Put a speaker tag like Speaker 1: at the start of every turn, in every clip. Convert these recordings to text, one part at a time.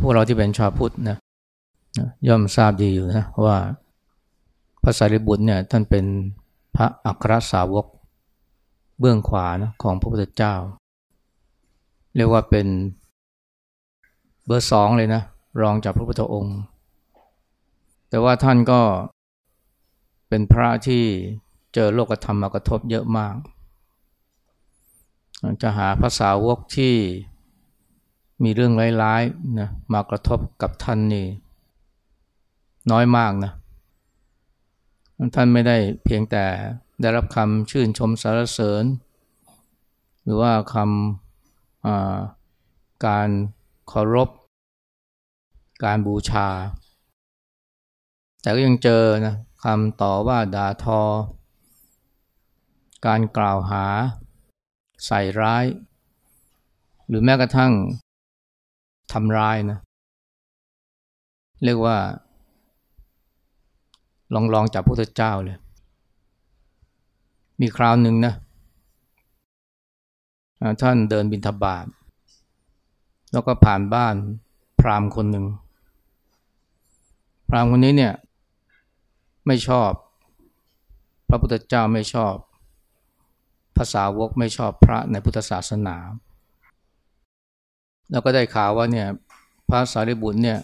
Speaker 1: พวกเราที่เป็นชาวพุทธนะย่อมทราบดีอยู่นะว่าพระสารีบุตรเนี่ยท่านเป็นพระอัครสาวกเบื้องขวานะของพระพุทธเจ้า เรียกว่าเป็นเบอร์สองเลยนะ รองจากพระพุทธองค์ แต่ว่าท่านก็เป็นพระที่เจอโลกธรรมมากระทบเยอะมาก จะหาภาษาวกที่ มีเรื่องร้ายๆนะมากระทบกับท่านนี่น้อยมากนะท่านไม่ได้เพียงแต่ได้รับคำชื่นชมสรรเสริญ หรือว่าคำการเคารพ การบูชา แต่ก็ยังเจอนะคำต่อว่าด่าทอ การกล่าวหา ใส่ร้าย หรือแม้กระทั่ง ทำร้ายนะ เรียกว่า ลองลองจากพระพุทธเจ้าเลย มีคราวหนึ่งนะท่านเดินบินทบาทแล้วก็ผ่านบ้านพราหมณ์คนหนึ่ง พราหมณ์คนนี้เนี่ย ไม่ชอบ พระพุทธเจ้าไม่ชอบ ภาษาวกไม่ชอบพระในพุทธศาสนา แล้วก็ได้ข่าวว่าเนี่ยพระสารีบุตรเนี่ย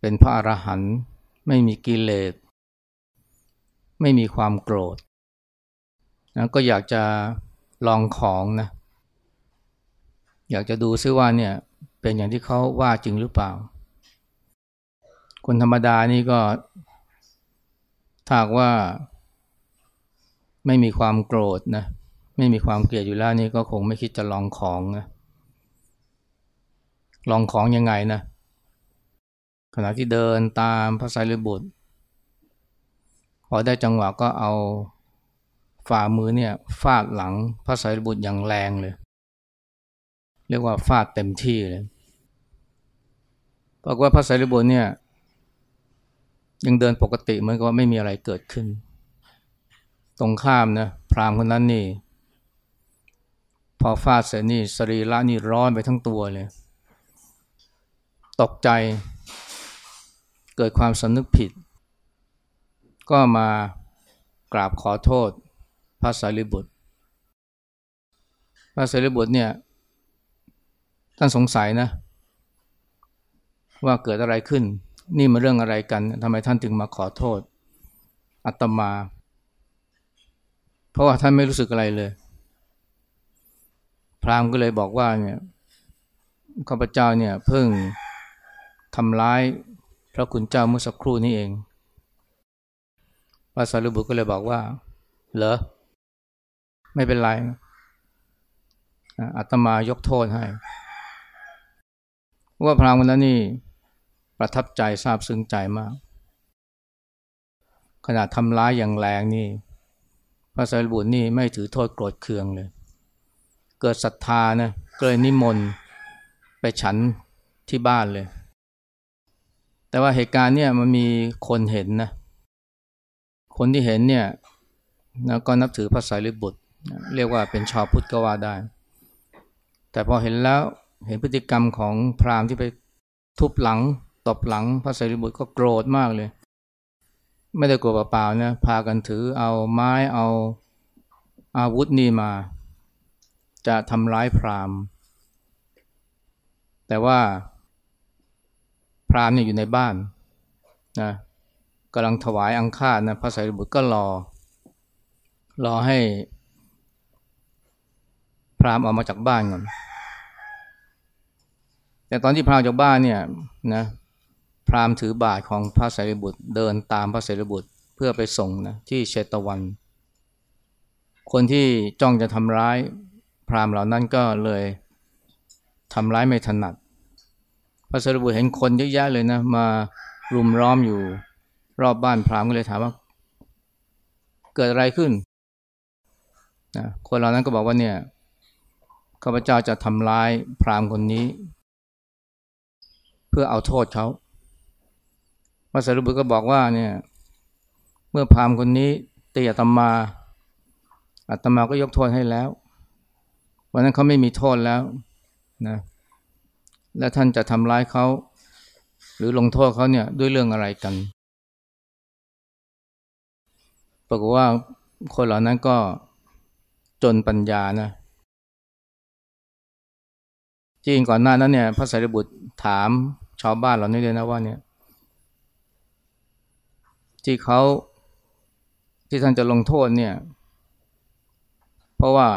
Speaker 1: เป็นพระอรหันต์ไม่มีกิเลส ไม่มีความโกรธนะก็อยากจะลองของนะอยากจะดูซิว่าเนี่ยเป็นอย่างที่เขาว่าจริงหรือเปล่า คนธรรมดานี่ก็ถ้าว่า ไม่มีความโกรธนะไม่มีความเกลียดอยู่แล้วนี่ก็คงไม่คิดจะลองของนะ ลองของยังไงนะขณะที่เดินตามพระไตรบุตรพอได้จังหวะก็เอาฝ่ามือเนี่ยฟาดหลังพระไตรบุตรอย่างแรงเลย เรียกว่าฟาดเต็มที่เลยบอกว่าพระไตรบุตรเนี่ยยังเดินปกติเหมือนกับว่าไม่มีอะไรเกิดขึ้น ตรงข้ามนะพรามคนนั้นนี่ พอฟาดเสร็จนี่สรีระนี่ร้อนไปทั้งตัวเลย ตกใจ เกิดความสำนึกผิด ก็มากราบขอโทษพระสารีบุตร พระสารีบุตรเนี่ยท่านสงสัยนะ ว่าเกิดอะไรขึ้น นี่มาเรื่องอะไรกันทำไมท่านถึงมาขอโทษ อัตมา เพราะว่าท่านไม่รู้สึกอะไรเลย พราหมณ์ก็เลยบอกว่าเนี่ยข้าพเจ้าเนี่ยเพิ่ง ทำร้ายพระคุณเจ้าเมื่อสักครู่นี้เองพระสารีบุตรก็เลยบอกว่า เหรอ ไม่เป็นไรอัตมายกโทษให้ ว่าพราหมณ์คนนั้นนี่ประทับใจซาบซึ้งใจมาก ขนาดทำร้ายอย่างแรงนี่ พระสารีบุตรนี่ไม่ถือโทษโกรธเคืองเลย เกิดศรัทธานะเก็เลยนิมนต์ไปฉันที่บ้านเลย แต่ว่าเหตุการณ์เนี่ยมันมีคนเห็นนะ คนที่เห็นเนี่ยนะก็นับถือพระสารีบุตร เรียกว่าเป็นชาวพุทธก็ว่าได้ แต่พอเห็นแล้วเห็นพฤติกรรมของพราหมณ์ที่ไปทุบหลังตบหลังพระสารีบุตรก็โกรธมากเลย ไม่ได้โกรธเปล่าๆนะพากันถือเอาไม้เอาอาวุธนี่มา จะทำร้ายพราหมณ์ แต่ว่า พราหมณ์เนี่ยอยู่ในบ้านนะกำลังถวายอังคารนะพระสารีบุตรก็รอ รอให้พราหมณ์ออกมาจากบ้านก่อนแต่ตอนที่พราหมณ์จากบ้านเนี่ยนะพราหมณ์ถือบาทของพระสารีบุตรเดินตามพระสารีบุตรเพื่อไปส่งนะที่เชตวัน คนที่จ้องจะทำร้ายพราหมณ์เหล่านั้นก็เลยทำร้ายไม่ถนัด พระสารีบุตรเห็นคนเยอะแยะเลยนะ มารุมล้อมอยู่ รอบบ้านพราหมณ์ก็เลยถามว่า เกิดอะไรขึ้นนะคนเหล่านั้นก็บอกว่าเนี่ยข้าพเจ้าจะทำร้ายพราหมณ์คนนี้ เพื่อเอาโทษเขาพระสารีบุตรก็บอกว่าเนี่ย เมื่อพราหมณ์คนนี้ตีอาตมาอาตมาก็ยกโทษให้แล้ววันนั้นเขาไม่มีโทษแล้วนะ และท่านจะทำร้ายเขา หรือลงโทษเขาเนี่ยด้วยเรื่องอะไรกัน ปรากฏว่าคนเหล่านั้นก็จนปัญญานะจริงก่อนหน้านั้นเนี่ยพระสารีบุตรถามชาวบ้านเหล่านี้เลยนะว่าเนี่ย ที่เขาที่ท่านจะลงโทษเนี่ย เพราะว่า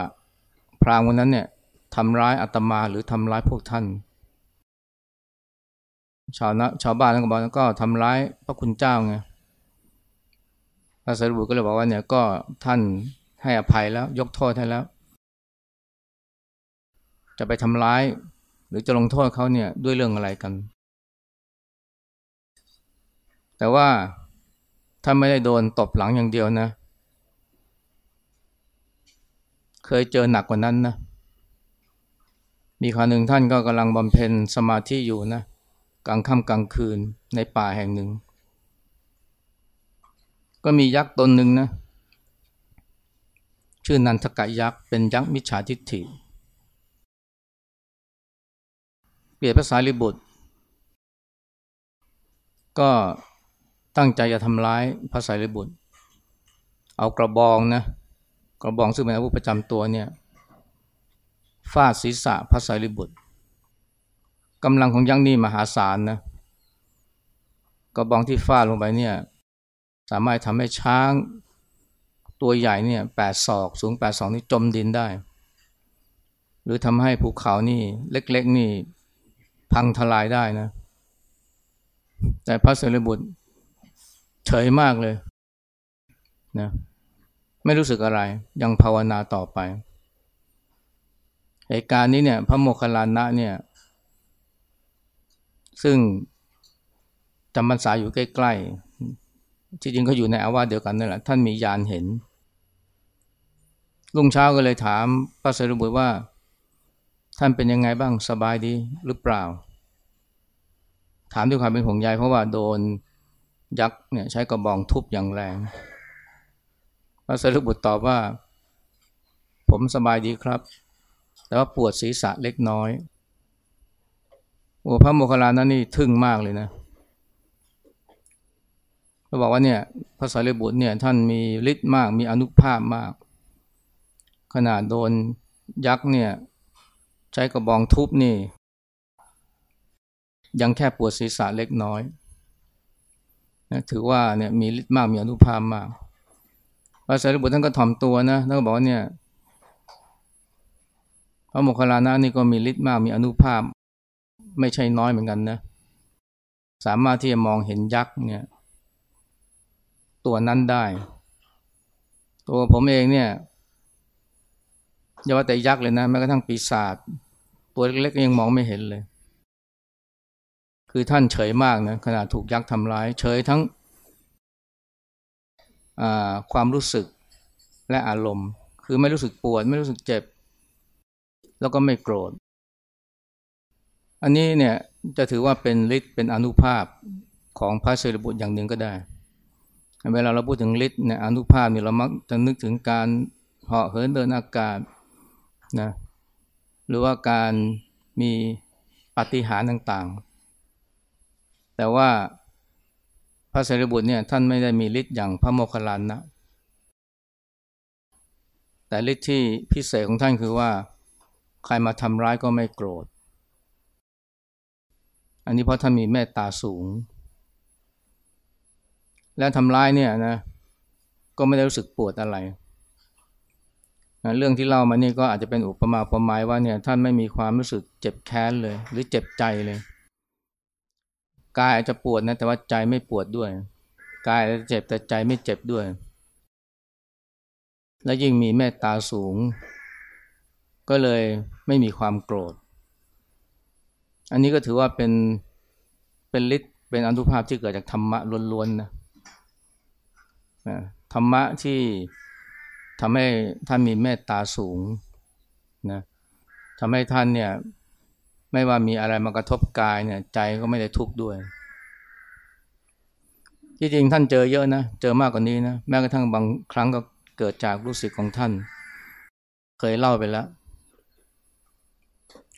Speaker 1: พรามคนนั้นเนี่ยทำร้ายอาตมาหรือทำร้ายพวกท่าน ชาวนะชาวบ้านก็บอกก็ทำร้ายพระคุณเจ้าไงพระสารีบุตรก็เลยบอกว่าเนี่ยก็ท่านให้อภัยแล้ว ยกโทษให้แล้ว จะไปทำร้าย หรือจะลงโทษเขาเนี่ยด้วยเรื่องอะไรกัน แต่ว่าถ้าไม่ได้โดนตบหลังอย่างเดียวนะ เคยเจอหนักกว่านั้นนะ มีคราวหนึ่งท่านก็กำลังบำเพ็ญสมาธิอยู่นะ กลางค่ำกลางคืนในป่าแห่งหนึ่ง ก็มียักษ์ตนหนึ่งนะ ชื่อนันทกะยักษ์เป็นยักษ์มิจฉาทิฏฐิ เปลี่ยนภาษาลิบุตร ก็ตั้งใจจะทำร้ายพระสารีบุตร เอากระบองนะ กระบองซึ่งเป็นอาวุธประจำตัวเนี่ยฟาดศีรษะพระสารีบุตร กำลังของยักษ์นี่มหาศาลนะกระบองที่ฟาดลงไปเนี่ย สามารถทำให้ช้างตัวใหญ่เนี่ยแปดศอกสูงแปดศอกนี่จมดินได้ หรือทำให้ภูเขานี่เล็กๆนี่พังทลายได้นะ แต่พระสารีบุตรเฉยมากเลยนะไม่รู้สึกอะไรยังภาวนาต่อไปเหตุการณ์นี้เนี่ย พระโมคคัลลานะเนี่ย ซึ่งจำพรรษาอยู่ใกล้ๆที่จริงเขาอยู่ในอาวาสเดียวกันนั่นแหละท่านมียานเห็น ลุงเช้าก็เลยถามพระสรีบุตรว่า ท่านเป็นยังไงบ้างสบายดีหรือเปล่า ถามด้วยความเป็นห่วงใยเพราะว่าโดนยักษ์เนี่ยใช้กระบองทุบอย่างแรง พระสรีบุตรตอบว่า ผมสบายดีครับ แต่ว่าปวดศีรษะเล็กน้อย โอ้พระโมคคัลลานั้นนี่ทึ่งมากเลยนะเขาบอกว่าเนี่ยพระสารีบุตรเนี่ยท่านมีฤทธิ์มากมีอนุภาพมาก ขนาดโดนยักษ์เนี่ยใช้กระบองทุบนี่ ยังแค่ปวดศีรษะเล็กน้อยนะถือว่าเนี่ยมีฤทธิ์มากมีอนุภาพมาก พระสารีบุตรท่านก็ถ่อมตัวนะท่านก็บอกว่าเนี่ยพระโมคคัลลานะนี่ก็มีฤทธิ์มากมีอนุภาพ ไม่ใช่น้อยเหมือนกันนะ สามารถที่จะมองเห็นยักษ์เนี่ย ตัวนั้นได้ ตัวผมเองเนี่ยอย่าว่าแต่ยักษ์เลยนะแม้กระทั่งปีศาจตัวเล็กๆยังมองไม่เห็นเลย คือท่านเฉยมากนะขณะถูกยักษ์ทำร้าย เฉยทั้งความรู้สึกและอารมณ์ คือไม่รู้สึกปวด ไม่รู้สึกเจ็บ แล้วก็ไม่โกรธ อันนี้เนี่ยจะถือว่าเป็นฤทธิ์เป็นอนุภาพของพระเสรีบุตรอย่างหนึ่งก็ได้ เวลาเราพูดถึงฤทธิ์เนี่ยอนุภาพเนี่ยเรามักจะนึกถึงการเหาะเหินเดินอากาศนะหรือว่าการมีปฏิหารต่างๆ แต่ว่าพระสารีบุตรเนี่ยท่านไม่ได้มีฤทธิ์อย่างพระโมคคัลลานะ แต่ฤทธิ์ที่พิเศษของท่านคือว่า ใครมาทำร้ายก็ไม่โกรธ อันนี้เพราะท่านมีเมตตาสูง และทำร้ายเนี่ยนะก็ไม่ได้รู้สึกปวดอะไรนะเรื่องที่เล่ามานี่ก็อาจจะเป็นอุปมาอุปไมยว่าเนี่ยท่านไม่มีความรู้สึกเจ็บแค้นเลย หรือเจ็บใจเลยกายอาจจะปวดนะแต่ว่าใจไม่ปวดด้วยกายอาจจะเจ็บแต่ใจไม่เจ็บด้วย และยิ่งมีเมตตาสูง ก็เลยไม่มีความโกรธ อันนี้ก็ถือว่าเป็นเป็นฤทธิ์เป็นอนุภาพที่เกิดจากธรรมะล้วนๆนะธรรมะที่ทำให้ท่านมีเมตตาสูงนะทำให้ท่านเนี่ยไม่ว่ามีอะไรมากระทบกายเนี่ยใจก็ไม่ได้ทุกข์ด้วย ที่จริงท่านเจอเยอะนะเจอมากกว่านี้นะแม้กระทั่งบางครั้งก็เกิดจากลูกศิษย์ของท่าน เคยเล่าไปแล้ว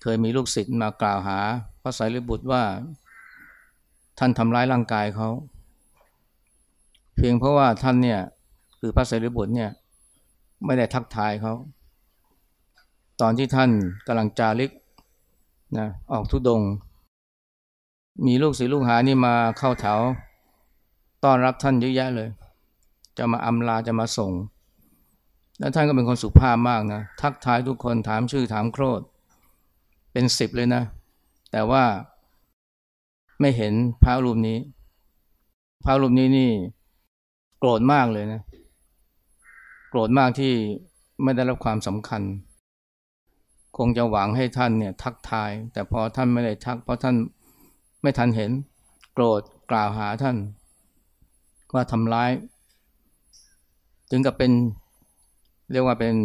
Speaker 1: เคยมีลูกศิษย์มากล่าวหาพระสารีบุตรว่า ท่านทำร้ายร่างกายเขา เพียงเพราะว่าท่านเนี่ยคือพระสารีบุตรเนี่ยไม่ได้ทักทายเขา ตอนที่ท่านกำลังจาริกนะออกทุดง มีลูกศิษย์ลูกหานี่มาเข้าแถวต้อนรับท่านเยอะแยะเลย จะมาอำลาจะมาส่ง แล้วท่านก็เป็นคนสุภาพมากนะ ทักทายทุกคนถามชื่อถามโครด เป็นสิบเลยนะ แต่ว่าไม่เห็นพระรูปนี้ พระรูปนี้นี่โกรธมากเลยนะ โกรธมากที่ไม่ได้รับความสำคัญ คงจะหวังให้ท่านเนี่ยทักทาย แต่พอท่านไม่ได้ทัก เพราะท่านไม่ทันเห็น โกรธกล่าวหาท่าน ว่าทำร้าย ถึงกับเป็นเรียกว่าเป็น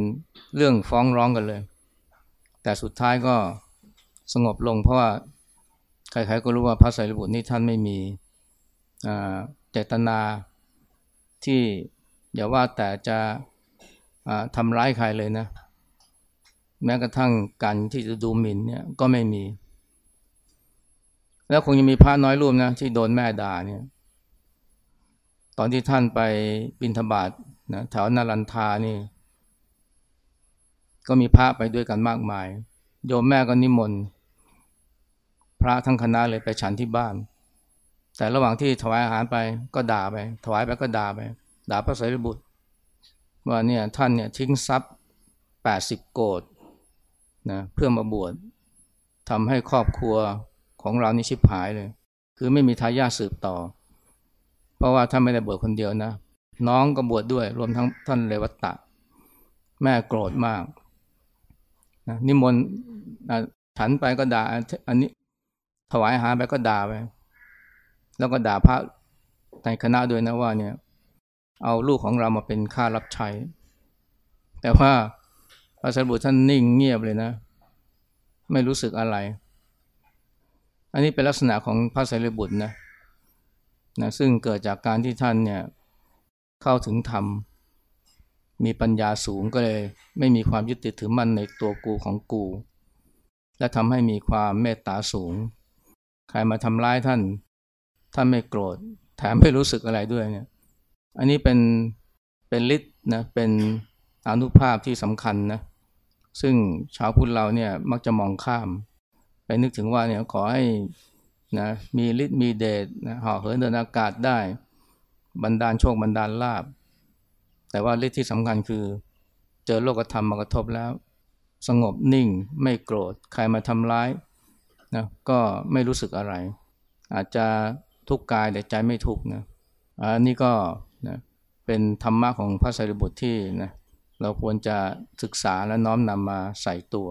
Speaker 1: เรื่องฟ้องร้องกันเลย แต่สุดท้ายก็ สงบลงเพราะว่าใครๆก็รู้ว่าพระไตรปิฎนี่ท่านไม่มีเจตนาที่อย่าว่าแต่จะทำร้ายใครเลยนะ แม้กระทั่งการที่จะดูหมิ่นเนี่ยก็ไม่มี แล้วคงยังมีพระน้อยรูปนะที่โดนแม่ด่าเนี่ย ตอนที่ท่านไปบินธบาตนะแถวนารันทานี่ ก็มีพระไปด้วยกันมากมาย โยมแม่ก็นิมนต์ ระทั้งคณะเลยไปฉันที่บ้าน แต่ระหว่างที่ถวายอาหารไปก็ด่าไป ถวายไปก็ด่าไป ด่าพระสารีบุตร ว่าเนี่ยท่านเนี่ยทิ้งทรัพย์แปดสิบโกดนะเพื่อมาบวชทำให้ครอบครัวของเรานี่ชิบหายเลย คือไม่มีทายาทสืบต่อ เพราะว่าท่านไม่ได้บวชคนเดียวนะ น้องก็บวชดด้วย รวมทั้งท่านเลวัตตะ แม่โกรธมากนะนิมนต์ฉันไปก็ด่าอันนี้ ถวายอาหารไปก็ด่าไป แล้วก็ด่าพระในคณะด้วยนะว่าเนี่ย เอาลูกของเรามาเป็นค่ารับใช้ แต่ว่าพระสารีบุตรท่านนิ่งเงียบเลยนะ ไม่รู้สึกอะไร อันนี้เป็นลักษณะของพระสารีบุตรนะนะซึ่งเกิดจากการที่ท่านเนี่ยเข้าถึงธรรม มีปัญญาสูงก็เลย ไม่มีความยึดติดถือมั่นในตัวกูของกู และทำให้มีความเมตตาสูง ใครมาทำร้ายท่าน ท่านไม่โกรธแถมไม่รู้สึกอะไรด้วยเนี่ยอันนี้เป็นเป็นฤทธิ์นะเป็นอนุภาพที่สำคัญนะซึ่งชาวพุทธเราเนี่ยมักจะมองข้าม ไปนึกถึงว่าเนี่ยขอให้นะมีฤทธิ์มีเดชนะห่อเหินเดินอากาศได้บันดาลโชคบันดาลลาบ แต่ว่าฤทธิ์ที่สำคัญคือ เจอโลกธรรมมากระทบแล้ว สงบนิ่งไม่โกรธ ใครมาทำร้าย นะก็ไม่รู้สึกอะไร อาจจะทุกข์กายแต่ใจไม่ทุกข์นะอันนี้ก็นะเป็นธรรมะของพระไตรปิฎกที่นะเราควรจะศึกษาและน้อมนำมาใส่ตัว